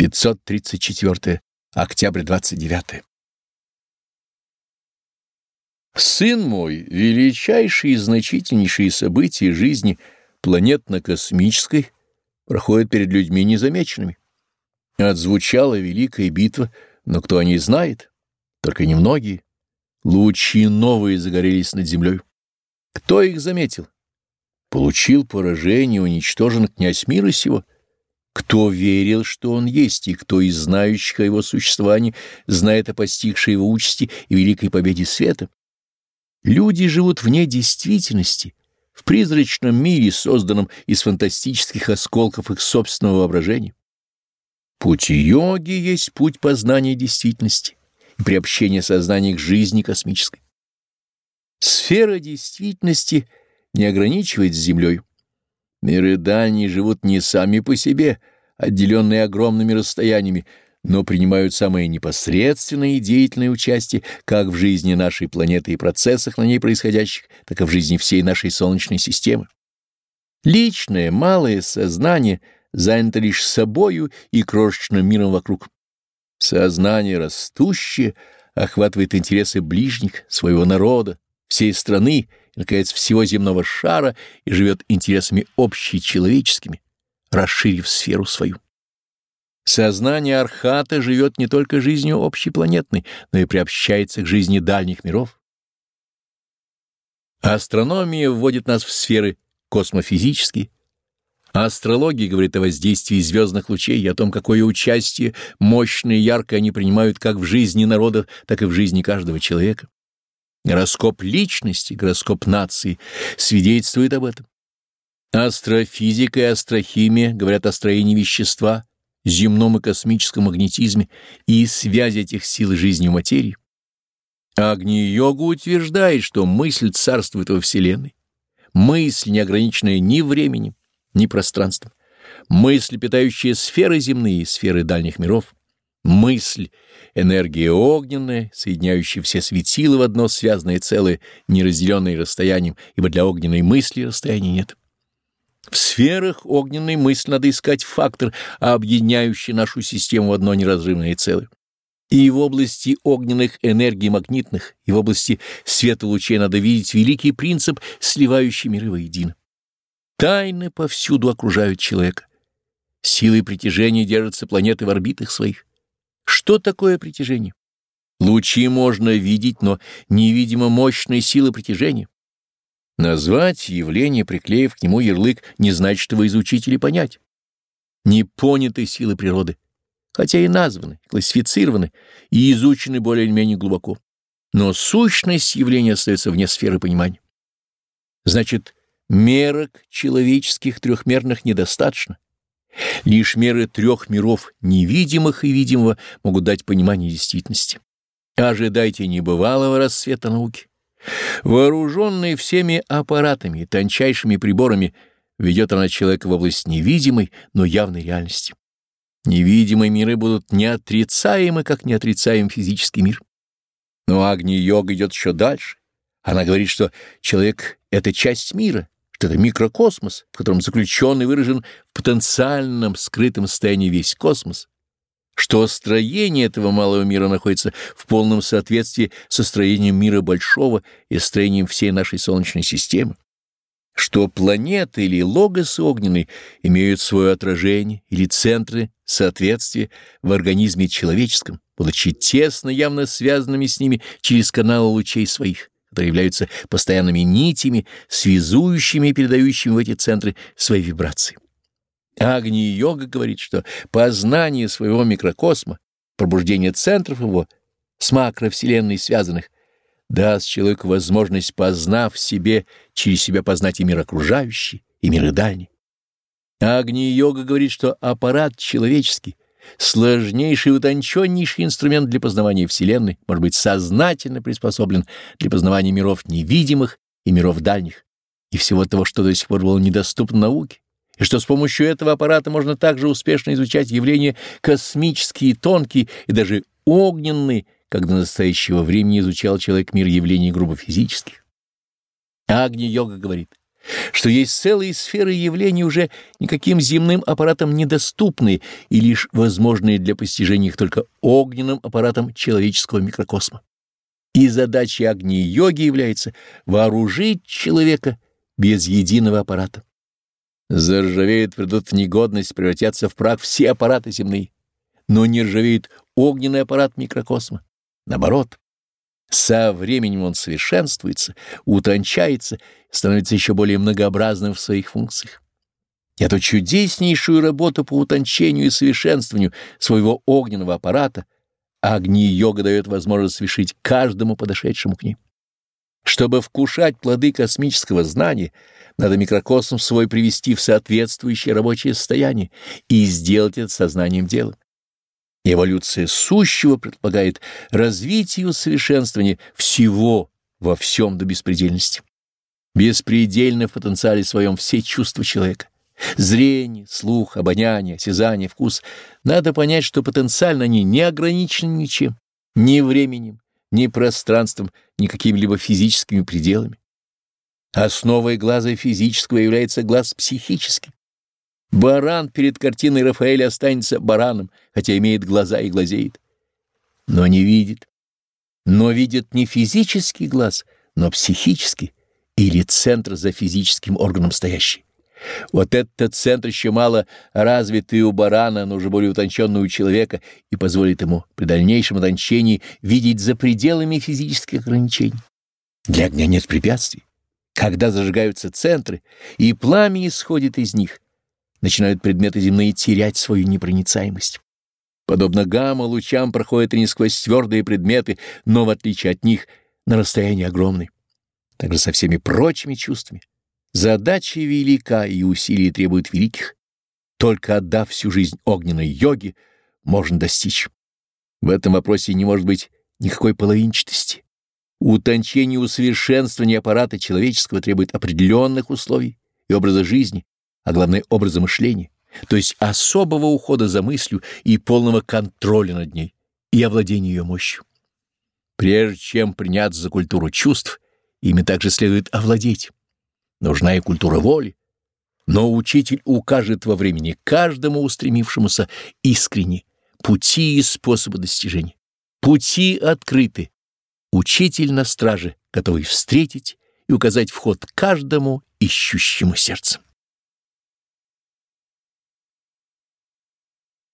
534. Октябрь 29. Сын мой, величайшие и значительнейшие события жизни планетно-космической проходят перед людьми незамеченными. Отзвучала великая битва, но кто о ней знает? Только немногие. Лучи новые загорелись над землей. Кто их заметил? Получил поражение, уничтожен князь мира сего — кто верил, что он есть, и кто из знающих о его существовании знает о постигшей его участи и великой победе света? Люди живут вне действительности, в призрачном мире, созданном из фантастических осколков их собственного воображения. Путь йоги есть путь познания действительности и приобщения сознания к жизни космической. Сфера действительности не ограничивает Землей, Миры дальние живут не сами по себе, отделенные огромными расстояниями, но принимают самое непосредственное и деятельное участие как в жизни нашей планеты и процессах на ней происходящих, так и в жизни всей нашей Солнечной системы. Личное, малое сознание занято лишь собою и крошечным миром вокруг. Сознание растущее охватывает интересы ближних, своего народа, всей страны наконец, всего земного шара и живет интересами общечеловеческими, расширив сферу свою. Сознание Архата живет не только жизнью общепланетной, но и приобщается к жизни дальних миров. Астрономия вводит нас в сферы космофизические, астрология говорит о воздействии звездных лучей и о том, какое участие мощное и яркое они принимают как в жизни народа, так и в жизни каждого человека. Гороскоп личности, гороскоп нации свидетельствует об этом. Астрофизика и астрохимия говорят о строении вещества, земном и космическом магнетизме и связи этих сил жизни в материи. Агни-йога утверждает, что мысль царствует во Вселенной. Мысль, не ограниченная ни временем, ни пространством. Мысль, питающая сферы земные сферы дальних миров. Мысль — энергия огненная, соединяющая все светилы в одно связанное целое, неразделенное расстоянием, ибо для огненной мысли расстояния нет. В сферах огненной мысли надо искать фактор, объединяющий нашу систему в одно неразрывное целое. И в области огненных энергий магнитных, и в области света лучей надо видеть великий принцип, сливающий миры воедино. Тайны повсюду окружают человека. Силой притяжения держатся планеты в орбитах своих. Что такое притяжение? Лучи можно видеть, но невидимо мощной силы притяжения. Назвать явление, приклеив к нему ярлык, не значит его изучить или понять. Непоняты силы природы, хотя и названы, классифицированы и изучены более или менее глубоко. Но сущность явления остается вне сферы понимания. Значит, мерок человеческих трехмерных недостаточно. Лишь меры трех миров, невидимых и видимого, могут дать понимание действительности. Ожидайте небывалого рассвета науки. Вооруженный всеми аппаратами, тончайшими приборами, ведет она человека в область невидимой, но явной реальности. Невидимые миры будут неотрицаемы, как неотрицаем физический мир. Но Агни-йога идет еще дальше. Она говорит, что человек — это часть мира, это микрокосмос, в котором заключен и выражен в потенциальном скрытом состоянии весь космос, что строение этого малого мира находится в полном соответствии со строением мира большого и строением всей нашей Солнечной системы, что планеты или логосы огненные имеют свое отражение или центры соответствия в организме человеческом, будучи тесно явно связанными с ними через каналы лучей своих которые являются постоянными нитями, связующими и передающими в эти центры свои вибрации. Агни-йога говорит, что познание своего микрокосма, пробуждение центров его с макровселенной связанных, даст человеку возможность, познав себе, через себя познать и мир окружающий, и мир дальний. Агни-йога говорит, что аппарат человеческий — Сложнейший и утонченнейший инструмент для познавания Вселенной может быть сознательно приспособлен для познавания миров невидимых и миров дальних, и всего того, что до сих пор было недоступно науке, и что с помощью этого аппарата можно также успешно изучать явления космические, тонкие и даже огненные, как до настоящего времени изучал человек мир явлений грубо физических. Агни-йога говорит, что есть целые сферы явлений уже никаким земным аппаратом недоступные и лишь возможные для постижения их только огненным аппаратом человеческого микрокосма. И задачей огни-йоги является вооружить человека без единого аппарата. Заржавеют, придут в негодность, превратятся в прах все аппараты земные, но не ржавеет огненный аппарат микрокосма. Наоборот, со временем он совершенствуется, утончается, становится еще более многообразным в своих функциях. Эту чудеснейшую работу по утончению и совершенствованию своего огненного аппарата Агни-йога дает возможность совершить каждому подошедшему к ней. Чтобы вкушать плоды космического знания, надо микрокосм свой привести в соответствующее рабочее состояние и сделать это сознанием дела. Эволюция сущего предполагает развитие и усовершенствование всего во всем до беспредельности. Беспредельно в потенциале своем все чувства человека. Зрение, слух, обоняние, осязание, вкус. Надо понять, что потенциально они не ограничены ничем, ни временем, ни пространством, ни какими-либо физическими пределами. Основой глаза физического является глаз психический. Баран перед картиной Рафаэля останется бараном, хотя имеет глаза и глазеет. Но не видит. Но видит не физический глаз, но психический, или центр за физическим органом стоящий. Вот этот центр еще мало развитый у барана, но уже более утонченный у человека и позволит ему при дальнейшем утончении видеть за пределами физических ограничений. Для огня нет препятствий. Когда зажигаются центры, и пламя исходит из них, начинают предметы земные терять свою непроницаемость. Подобно гамма-лучам проходят они сквозь твердые предметы, но, в отличие от них, на расстоянии огромной. Также со всеми прочими чувствами. Задача велика и усилия требуют великих. Только отдав всю жизнь огненной йоге, можно достичь. В этом вопросе не может быть никакой половинчатости. Утончение и аппарата человеческого требует определенных условий и образа жизни, а главное образа мышления, то есть особого ухода за мыслью и полного контроля над ней и овладения ее мощью. Прежде чем приняться за культуру чувств, ими также следует овладеть. Нужна и культура воли, но учитель укажет во времени каждому устремившемуся искренне пути и способы достижения. Пути открыты. Учитель на страже, готовый встретить и указать вход каждому ищущему сердцем.